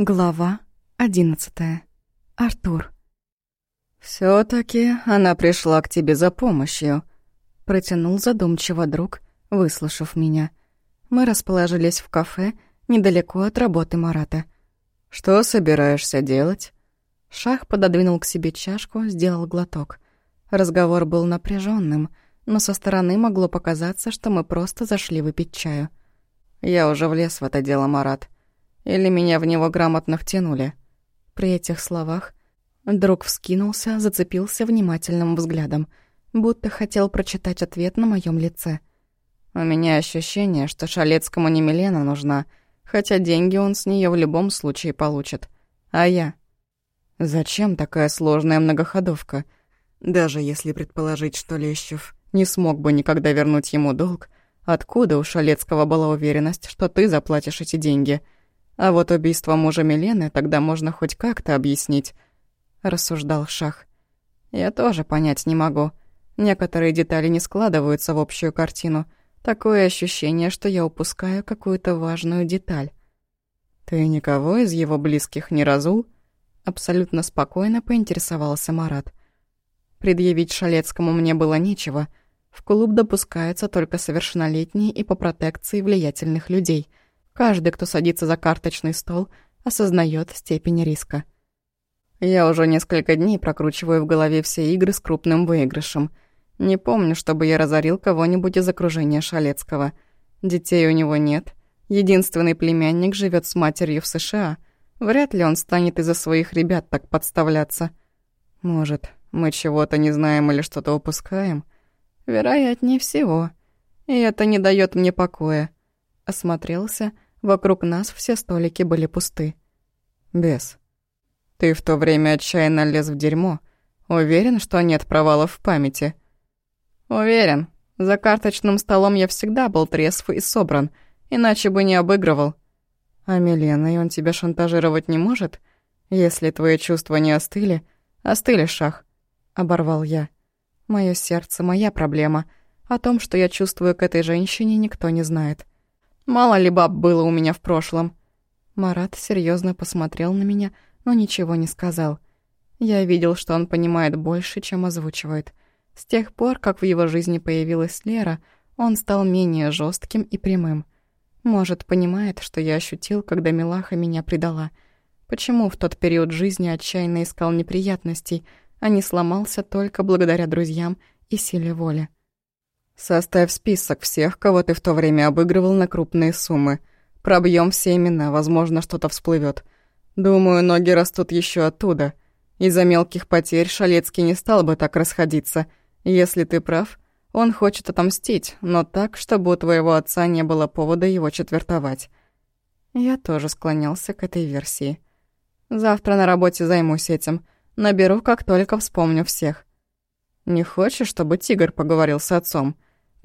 Глава одиннадцатая. Артур. все таки она пришла к тебе за помощью», — протянул задумчиво друг, выслушав меня. Мы расположились в кафе недалеко от работы Марата. «Что собираешься делать?» Шах пододвинул к себе чашку, сделал глоток. Разговор был напряженным, но со стороны могло показаться, что мы просто зашли выпить чаю. «Я уже влез в это дело, Марат», или меня в него грамотно втянули? При этих словах друг вскинулся, зацепился внимательным взглядом, будто хотел прочитать ответ на моем лице. У меня ощущение, что Шалецкому не Милена нужна, хотя деньги он с нее в любом случае получит. А я? Зачем такая сложная многоходовка? Даже если предположить, что Лещев не смог бы никогда вернуть ему долг, откуда у Шалецкого была уверенность, что ты заплатишь эти деньги — а вот убийство мужа Милены тогда можно хоть как-то объяснить, рассуждал Шах. Я тоже понять не могу. Некоторые детали не складываются в общую картину. Такое ощущение, что я упускаю какую-то важную деталь. Ты никого из его близких не разул? Абсолютно спокойно поинтересовался Марат. Предъявить Шалецкому мне было нечего. В клуб допускаются только совершеннолетние и по протекции влиятельных людей — Каждый, кто садится за карточный стол, осознает степень риска. Я уже несколько дней прокручиваю в голове все игры с крупным выигрышем. Не помню, чтобы я разорил кого-нибудь из окружения Шалецкого. Детей у него нет. Единственный племянник живет с матерью в США. Вряд ли он станет из-за своих ребят так подставляться. Может, мы чего-то не знаем или что-то упускаем? Вероятнее всего. И это не дает мне покоя. Осмотрелся — Вокруг нас все столики были пусты. Бес. Ты в то время отчаянно лез в дерьмо. Уверен, что нет провалов в памяти? Уверен. За карточным столом я всегда был трезв и собран, иначе бы не обыгрывал. А и он тебя шантажировать не может? Если твои чувства не остыли, остыли, Шах. Оборвал я. Моё сердце, моя проблема. О том, что я чувствую к этой женщине, никто не знает. Мало ли баб было у меня в прошлом». Марат серьезно посмотрел на меня, но ничего не сказал. Я видел, что он понимает больше, чем озвучивает. С тех пор, как в его жизни появилась Лера, он стал менее жестким и прямым. Может, понимает, что я ощутил, когда Милаха меня предала. Почему в тот период жизни отчаянно искал неприятностей, а не сломался только благодаря друзьям и силе воли. Составь список всех, кого ты в то время обыгрывал на крупные суммы. Пробьем все имена, возможно, что-то всплывет. Думаю, ноги растут еще оттуда. Из-за мелких потерь Шалецкий не стал бы так расходиться. Если ты прав, он хочет отомстить, но так, чтобы у твоего отца не было повода его четвертовать. Я тоже склонялся к этой версии. Завтра на работе займусь этим. Наберу, как только вспомню всех. Не хочешь, чтобы Тигр поговорил с отцом?»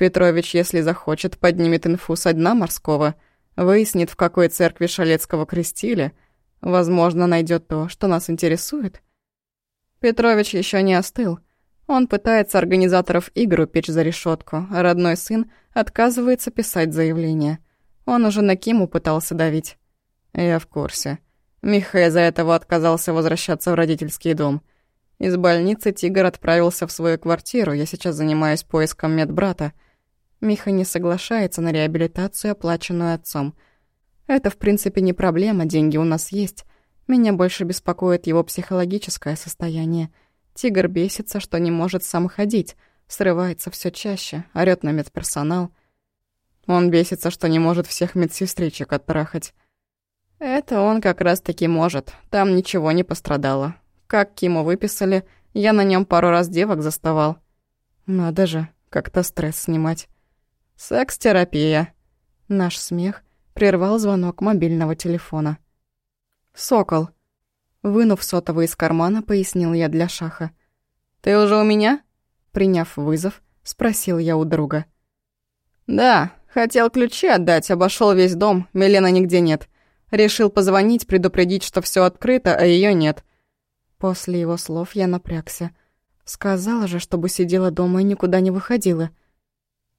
Петрович, если захочет, поднимет инфу со дна морского, выяснит, в какой церкви Шалецкого крестили, возможно, найдет то, что нас интересует. Петрович еще не остыл. Он пытается организаторов игр упечь за решетку, родной сын отказывается писать заявление. Он уже на Киму пытался давить. Я в курсе. Миха из-за этого отказался возвращаться в родительский дом. Из больницы Тигр отправился в свою квартиру, я сейчас занимаюсь поиском медбрата. Миха не соглашается на реабилитацию, оплаченную отцом. Это, в принципе, не проблема, деньги у нас есть. Меня больше беспокоит его психологическое состояние. Тигр бесится, что не может сам ходить, срывается все чаще, орёт на медперсонал. Он бесится, что не может всех медсестричек оттрахать. Это он как раз-таки может, там ничего не пострадало. Как Киму выписали, я на нем пару раз девок заставал. Надо же, как-то стресс снимать. «Секс-терапия». Наш смех прервал звонок мобильного телефона. «Сокол». Вынув сотовый из кармана, пояснил я для Шаха. «Ты уже у меня?» Приняв вызов, спросил я у друга. «Да, хотел ключи отдать, обошел весь дом, Милена нигде нет. Решил позвонить, предупредить, что все открыто, а ее нет». После его слов я напрягся. Сказала же, чтобы сидела дома и никуда не выходила.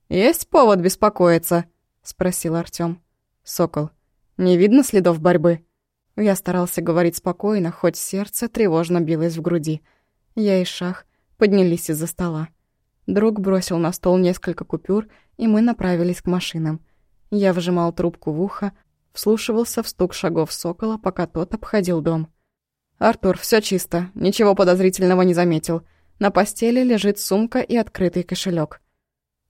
«Есть повод беспокоиться?» — спросил Артём. «Сокол, не видно следов борьбы?» Я старался говорить спокойно, хоть сердце тревожно билось в груди. Я и Шах поднялись из-за стола. Друг бросил на стол несколько купюр, и мы направились к машинам. Я вжимал трубку в ухо, вслушивался в стук шагов сокола, пока тот обходил дом. «Артур, все чисто, ничего подозрительного не заметил. На постели лежит сумка и открытый кошелек.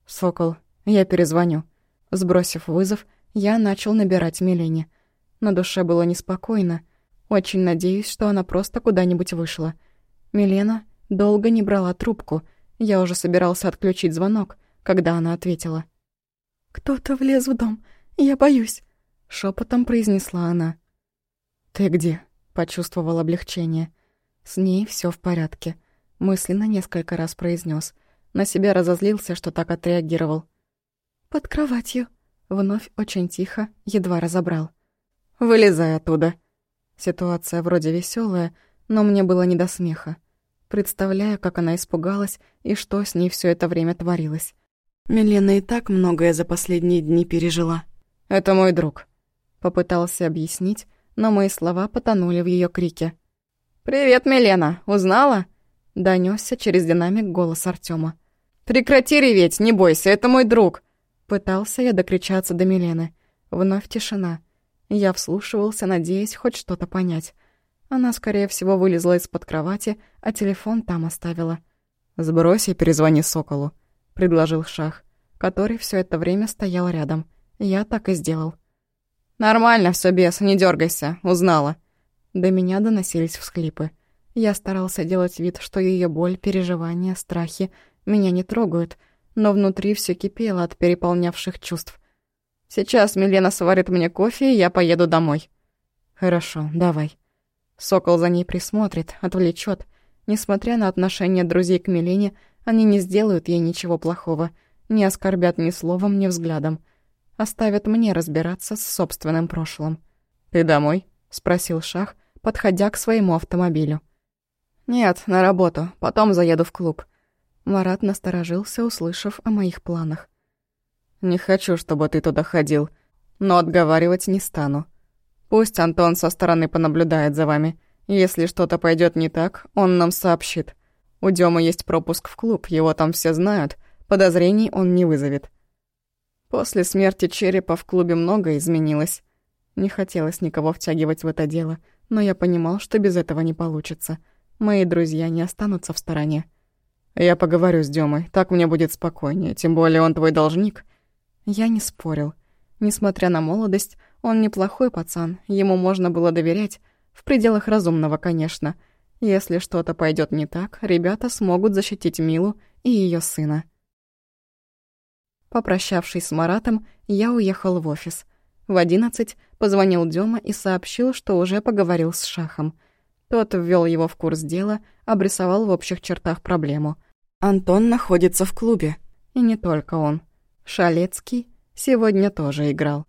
«Сокол, я перезвоню». Сбросив вызов, я начал набирать Милене. На душе было неспокойно. Очень надеюсь, что она просто куда-нибудь вышла. Милена долго не брала трубку. Я уже собирался отключить звонок, когда она ответила. «Кто-то влез в дом. Я боюсь», — шепотом произнесла она. «Ты где?» — почувствовал облегчение. «С ней все в порядке», — мысленно несколько раз произнес. На себя разозлился, что так отреагировал. «Под кроватью», — вновь очень тихо, едва разобрал. «Вылезай оттуда». Ситуация вроде веселая, но мне было не до смеха. Представляю, как она испугалась и что с ней все это время творилось. Милена и так многое за последние дни пережила. «Это мой друг», — попытался объяснить, но мои слова потонули в ее крике. «Привет, Милена, узнала?» — донесся через динамик голос Артема. «Прекрати реветь, не бойся, это мой друг!» Пытался я докричаться до Милены. Вновь тишина. Я вслушивался, надеясь хоть что-то понять. Она, скорее всего, вылезла из-под кровати, а телефон там оставила. «Сбрось и перезвони Соколу», — предложил Шах, который все это время стоял рядом. Я так и сделал. «Нормально все, бес, не дергайся, узнала». До меня доносились всхлипы. Я старался делать вид, что ее боль, переживания, страхи меня не трогают, но внутри все кипело от переполнявших чувств. Сейчас Милена сварит мне кофе, и я поеду домой. Хорошо, давай. Сокол за ней присмотрит, отвлечет. Несмотря на отношение друзей к Милене, они не сделают ей ничего плохого, не оскорбят ни словом, ни взглядом. Оставят мне разбираться с собственным прошлым. «Ты домой?» — спросил Шах, подходя к своему автомобилю. «Нет, на работу. Потом заеду в клуб. Марат насторожился, услышав о моих планах. «Не хочу, чтобы ты туда ходил, но отговаривать не стану. Пусть Антон со стороны понаблюдает за вами. Если что-то пойдет не так, он нам сообщит. У Дёмы есть пропуск в клуб, его там все знают, подозрений он не вызовет». После смерти Черепа в клубе многое изменилось. Не хотелось никого втягивать в это дело, но я понимал, что без этого не получится. Мои друзья не останутся в стороне. «Я поговорю с Дёмой, так мне будет спокойнее, тем более он твой должник». Я не спорил. Несмотря на молодость, он неплохой пацан, ему можно было доверять, в пределах разумного, конечно. Если что-то пойдет не так, ребята смогут защитить Милу и ее сына. Попрощавшись с Маратом, я уехал в офис. В одиннадцать позвонил Дёма и сообщил, что уже поговорил с Шахом. Тот ввел его в курс дела, обрисовал в общих чертах проблему. Антон находится в клубе. И не только он. Шалецкий сегодня тоже играл.